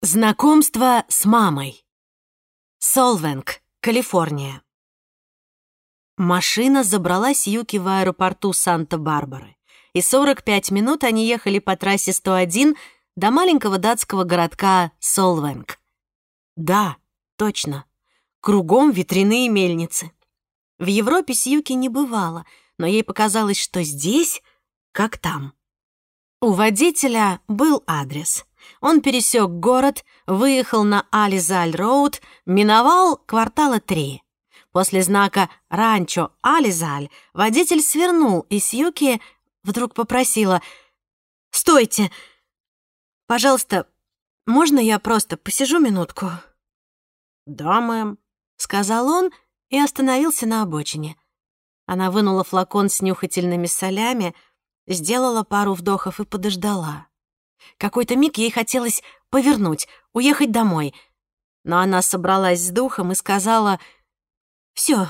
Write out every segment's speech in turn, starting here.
Знакомство с мамой. Солвенг, Калифорния. Машина забрала Сьюки в аэропорту Санта-Барбары, и 45 минут они ехали по трассе 101 до маленького датского городка Солвенг. Да, точно, кругом ветряные мельницы. В Европе Сьюки не бывало, но ей показалось, что здесь как там. У водителя был адрес — он пересек город, выехал на Ализаль-роуд, миновал квартала три. После знака «Ранчо Ализаль» водитель свернул, и Сьюки вдруг попросила «Стойте! Пожалуйста, можно я просто посижу минутку?» «Да, мэм», — сказал он и остановился на обочине. Она вынула флакон с нюхательными солями, сделала пару вдохов и подождала. Какой-то миг ей хотелось повернуть, уехать домой. Но она собралась с духом и сказала «Всё,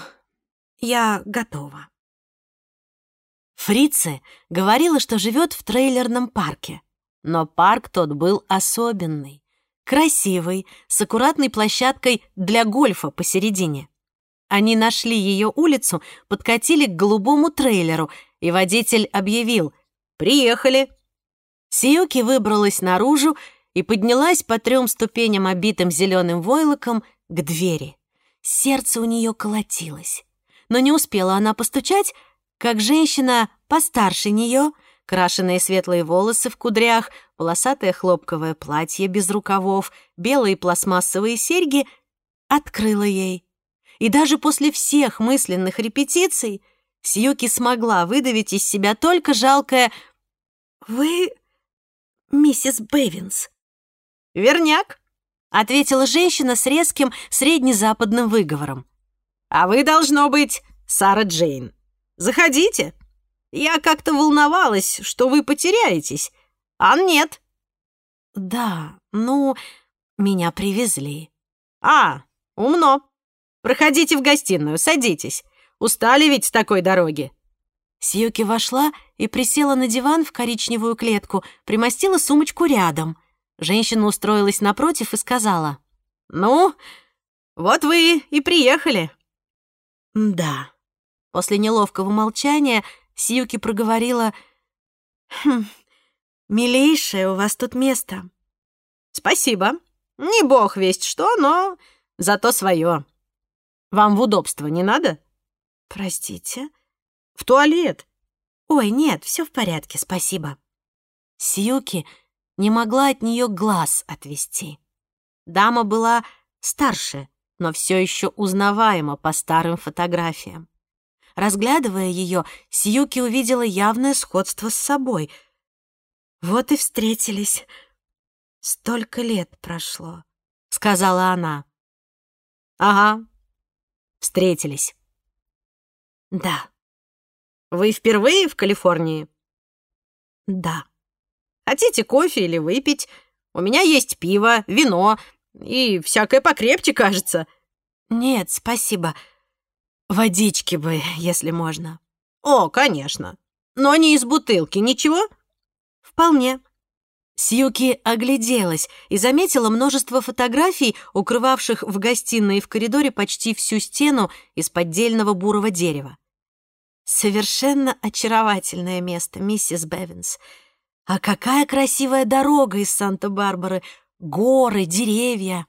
я готова». Фрице говорила, что живет в трейлерном парке. Но парк тот был особенный, красивый, с аккуратной площадкой для гольфа посередине. Они нашли ее улицу, подкатили к голубому трейлеру, и водитель объявил «Приехали!» Сиюки выбралась наружу и поднялась по трем ступеням, обитым зеленым войлоком, к двери. Сердце у нее колотилось. Но не успела она постучать, как женщина постарше нее, крашеные светлые волосы в кудрях, полосатое хлопковое платье без рукавов, белые пластмассовые серьги, открыла ей. И даже после всех мысленных репетиций Сьюки смогла выдавить из себя только жалкое «Вы миссис Бэвинс». «Верняк», — ответила женщина с резким среднезападным выговором. «А вы, должно быть, Сара Джейн. Заходите. Я как-то волновалась, что вы потеряетесь, а нет». «Да, ну, меня привезли». «А, умно. Проходите в гостиную, садитесь. Устали ведь с такой дороги?» Сьюки вошла и присела на диван в коричневую клетку, примостила сумочку рядом. Женщина устроилась напротив и сказала. «Ну, вот вы и приехали». «Да». После неловкого молчания Сьюки проговорила. «Хм, милейшее у вас тут место». «Спасибо. Не бог весть что, но зато свое. Вам в удобство не надо?» «Простите?» В туалет!» «Ой, нет, все в порядке, спасибо». Сьюки не могла от нее глаз отвести. Дама была старше, но все еще узнаваема по старым фотографиям. Разглядывая ее, Сьюки увидела явное сходство с собой. «Вот и встретились. Столько лет прошло», — сказала она. «Ага, встретились». «Да». Вы впервые в Калифорнии? Да. Хотите кофе или выпить? У меня есть пиво, вино и всякое покрепче, кажется. Нет, спасибо. Водички бы, если можно. О, конечно. Но не из бутылки, ничего? Вполне. Сьюки огляделась и заметила множество фотографий, укрывавших в гостиной и в коридоре почти всю стену из поддельного бурого дерева. Совершенно очаровательное место, миссис Бевинс. А какая красивая дорога из Санта-Барбары, горы, деревья.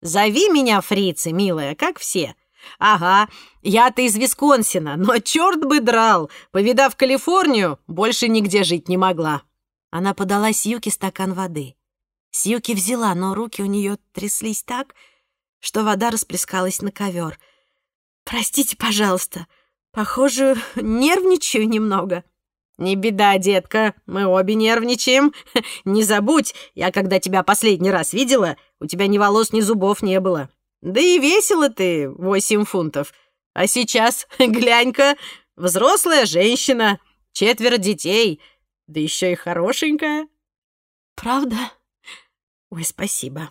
Зови меня фрицы, милая, как все. Ага, я-то из Висконсина, но черт бы драл. Повидав Калифорнию, больше нигде жить не могла. Она подала Сьюке стакан воды. Сьюки взяла, но руки у нее тряслись так, что вода расплескалась на ковер. «Простите, пожалуйста», Похоже, нервничаю немного. Не беда, детка, мы обе нервничаем. Не забудь, я когда тебя последний раз видела, у тебя ни волос, ни зубов не было. Да и весила ты восемь фунтов. А сейчас, глянь-ка, взрослая женщина, четверо детей, да еще и хорошенькая. Правда? Ой, спасибо.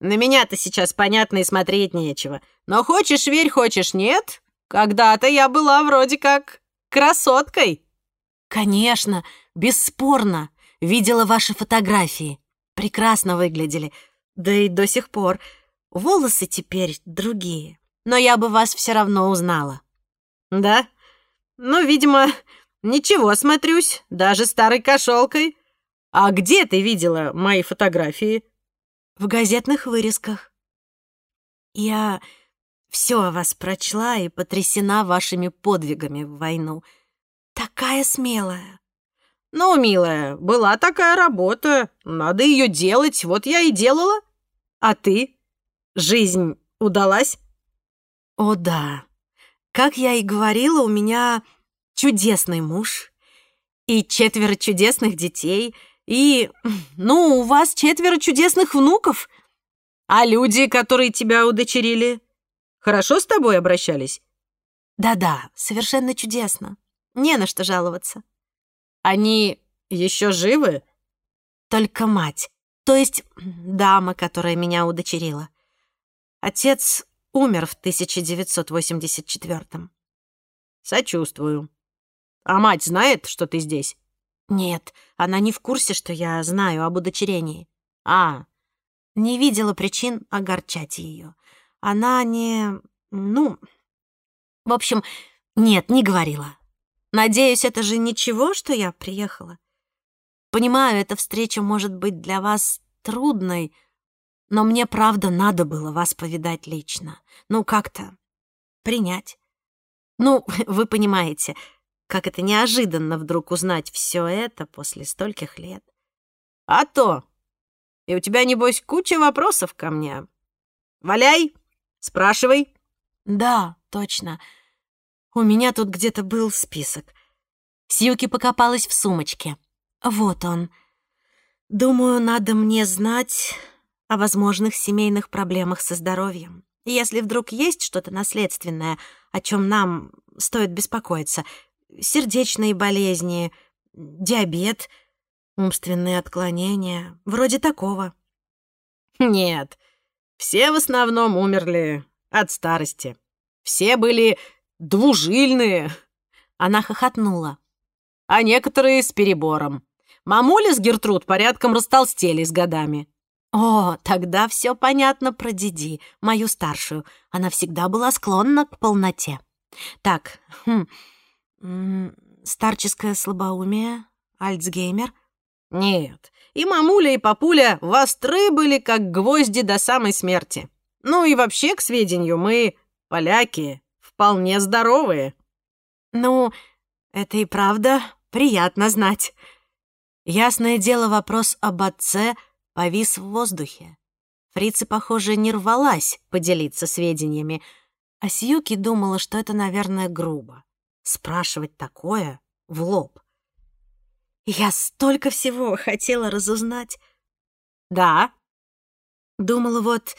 На меня-то сейчас понятно и смотреть нечего. Но хочешь верь, хочешь нет, когда-то я была вроде как красоткой. Конечно, бесспорно. Видела ваши фотографии. Прекрасно выглядели. Да и до сих пор. Волосы теперь другие. Но я бы вас все равно узнала. Да? Ну, видимо, ничего смотрюсь, даже старой кошелкой. А где ты видела мои фотографии? В газетных вырезках. Я все о вас прочла и потрясена вашими подвигами в войну. Такая смелая. Ну, милая, была такая работа. Надо ее делать, вот я и делала. А ты? Жизнь удалась? О, да. Как я и говорила, у меня чудесный муж и четверо чудесных детей, и, ну, у вас четверо чудесных внуков. А люди, которые тебя удочерили, хорошо с тобой обращались? Да-да, совершенно чудесно. Не на что жаловаться. Они еще живы? Только мать, то есть дама, которая меня удочерила. Отец умер в 1984-м. Сочувствую. А мать знает, что ты здесь? Нет, она не в курсе, что я знаю об удочерении. А, не видела причин огорчать ее. Она не... ну... В общем, нет, не говорила. Надеюсь, это же ничего, что я приехала. Понимаю, эта встреча может быть для вас трудной, но мне, правда, надо было вас повидать лично. Ну, как-то принять. Ну, вы понимаете, как это неожиданно вдруг узнать все это после стольких лет. А то! И у тебя, небось, куча вопросов ко мне. Валяй, спрашивай. Да, точно. У меня тут где-то был список. Сьюки покопалась в сумочке. Вот он. Думаю, надо мне знать о возможных семейных проблемах со здоровьем. Если вдруг есть что-то наследственное, о чем нам стоит беспокоиться, сердечные болезни, диабет, умственные отклонения, вроде такого. Нет, все в основном умерли от старости. Все были двужильные. Она хохотнула. А некоторые с перебором. Мамуля с Гертруд порядком растолстели с годами. О, тогда все понятно про Диди, мою старшую. Она всегда была склонна к полноте. Так, хм, старческое слабоумие, Альцгеймер? Нет, и мамуля, и папуля востры были, как гвозди до самой смерти. Ну и вообще, к сведению, мы, поляки, вполне здоровые. Ну, это и правда приятно знать. Ясное дело, вопрос об отце — повис в воздухе. Фрица, похоже, не рвалась поделиться сведениями, а Сьюки думала, что это, наверное, грубо. Спрашивать такое в лоб. Я столько всего хотела разузнать. Да. Думала, вот,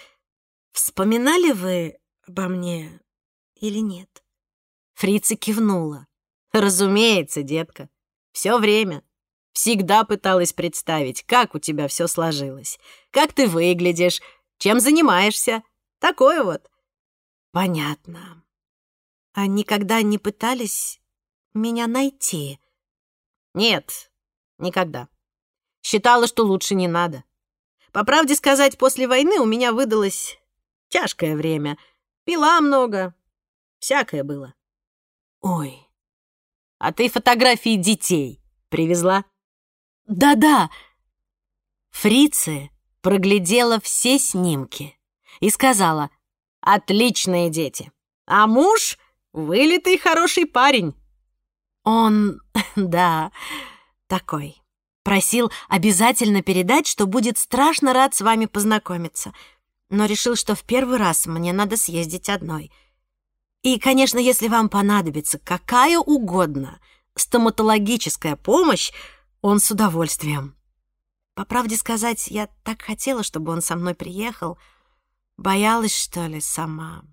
вспоминали вы обо мне или нет? Фрица кивнула. Разумеется, детка. Все время. Всегда пыталась представить, как у тебя все сложилось, как ты выглядишь, чем занимаешься. Такое вот. Понятно. А никогда не пытались меня найти? Нет, никогда. Считала, что лучше не надо. По правде сказать, после войны у меня выдалось тяжкое время. Пила много, всякое было. Ой, а ты фотографии детей привезла? Да-да. Фрицы проглядела все снимки и сказала, «Отличные дети, а муж — вылитый хороший парень». Он, да, такой. Просил обязательно передать, что будет страшно рад с вами познакомиться, но решил, что в первый раз мне надо съездить одной. И, конечно, если вам понадобится какая угодно стоматологическая помощь, он с удовольствием. По правде сказать, я так хотела, чтобы он со мной приехал. Боялась, что ли, сама.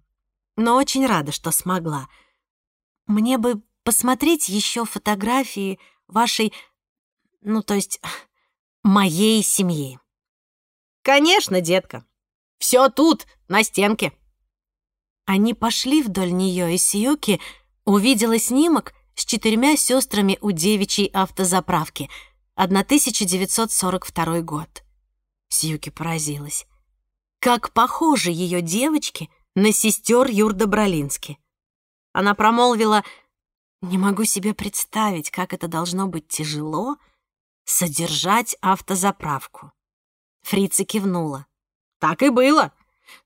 Но очень рада, что смогла. Мне бы посмотреть еще фотографии вашей, ну, то есть, моей семьи. Конечно, детка. Все тут, на стенке. Они пошли вдоль нее, и Сьюки увидела снимок с четырьмя сестрами у девичьей автозаправки, 1942 год. Сьюки поразилась. как похожи ее девочки на сестер Юрда Бролински. Она промолвила, «Не могу себе представить, как это должно быть тяжело содержать автозаправку». Фрица кивнула. «Так и было.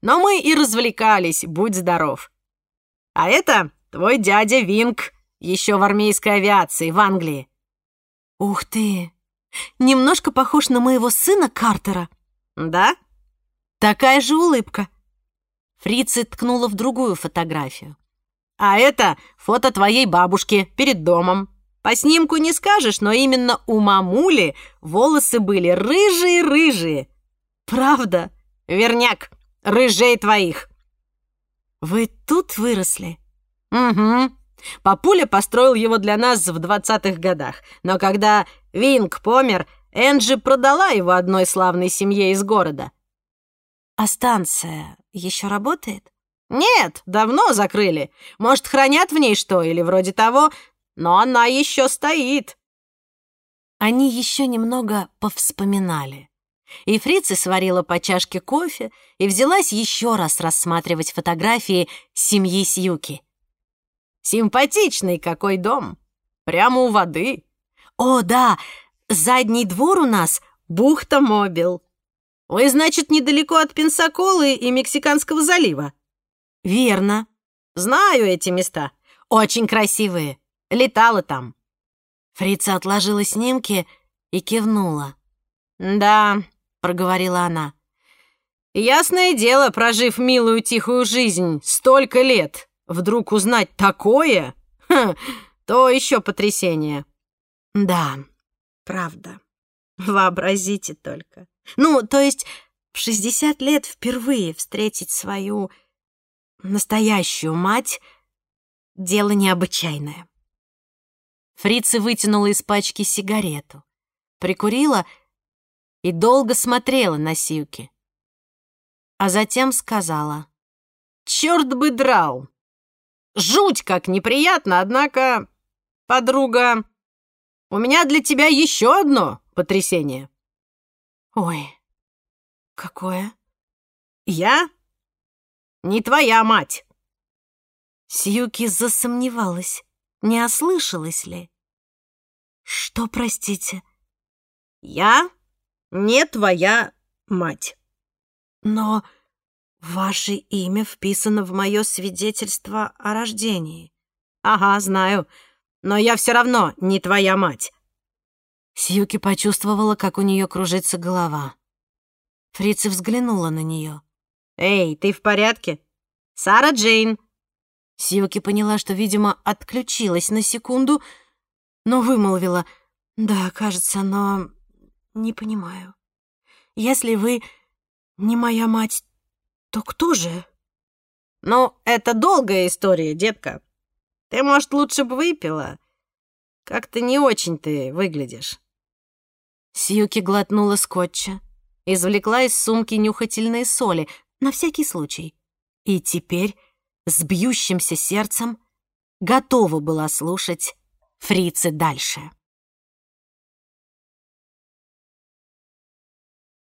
Но мы и развлекались, будь здоров. А это твой дядя Винг, еще в армейской авиации в Англии». «Ух ты! Немножко похож на моего сына Картера». «Да?» Такая же улыбка. Фрица ткнула в другую фотографию. «А это фото твоей бабушки перед домом. По снимку не скажешь, но именно у мамули волосы были рыжие-рыжие. Правда? Верняк, рыжей твоих». «Вы тут выросли?» «Угу. Папуля построил его для нас в двадцатых годах. Но когда Винг помер, Энджи продала его одной славной семье из города. А станция еще работает? Нет, давно закрыли. Может, хранят в ней что или вроде того, но она еще стоит. Они еще немного повспоминали. И фрица сварила по чашке кофе и взялась еще раз рассматривать фотографии семьи Сьюки. Симпатичный какой дом. Прямо у воды. О, да, задний двор у нас бухта Мобил. Вы, значит, недалеко от Пенсаколы и Мексиканского залива?» «Верно. Знаю эти места. Очень красивые. Летала там». Фрица отложила снимки и кивнула. «Да», — проговорила она. «Ясное дело, прожив милую тихую жизнь столько лет, вдруг узнать такое, ха, то еще потрясение». «Да, правда. Вообразите только. Ну, то есть в 60 лет впервые встретить свою настоящую мать — дело необычайное. Фрица вытянула из пачки сигарету, прикурила и долго смотрела на Сьюки. А затем сказала. «Чёрт бы драл! Жуть как неприятно, однако, подруга, у меня для тебя еще одно потрясение». «Ой, какое?» «Я? Не твоя мать!» Сьюки засомневалась, не ослышалась ли. «Что, простите?» «Я не твоя мать». «Но ваше имя вписано в мое свидетельство о рождении». «Ага, знаю, но я все равно не твоя мать». Сьюки почувствовала, как у нее кружится голова. Фрица взглянула на нее. «Эй, ты в порядке? Сара Джейн!» Сьюки поняла, что, видимо, отключилась на секунду, но вымолвила. «Да, кажется, но не понимаю. Если вы не моя мать, то кто же?» «Ну, это долгая история, детка. Ты, может, лучше бы выпила? Как-то не очень ты выглядишь». Сьюки глотнула скотча, извлекла из сумки нюхательные соли, на всякий случай. И теперь с бьющимся сердцем готова была слушать фрицы дальше.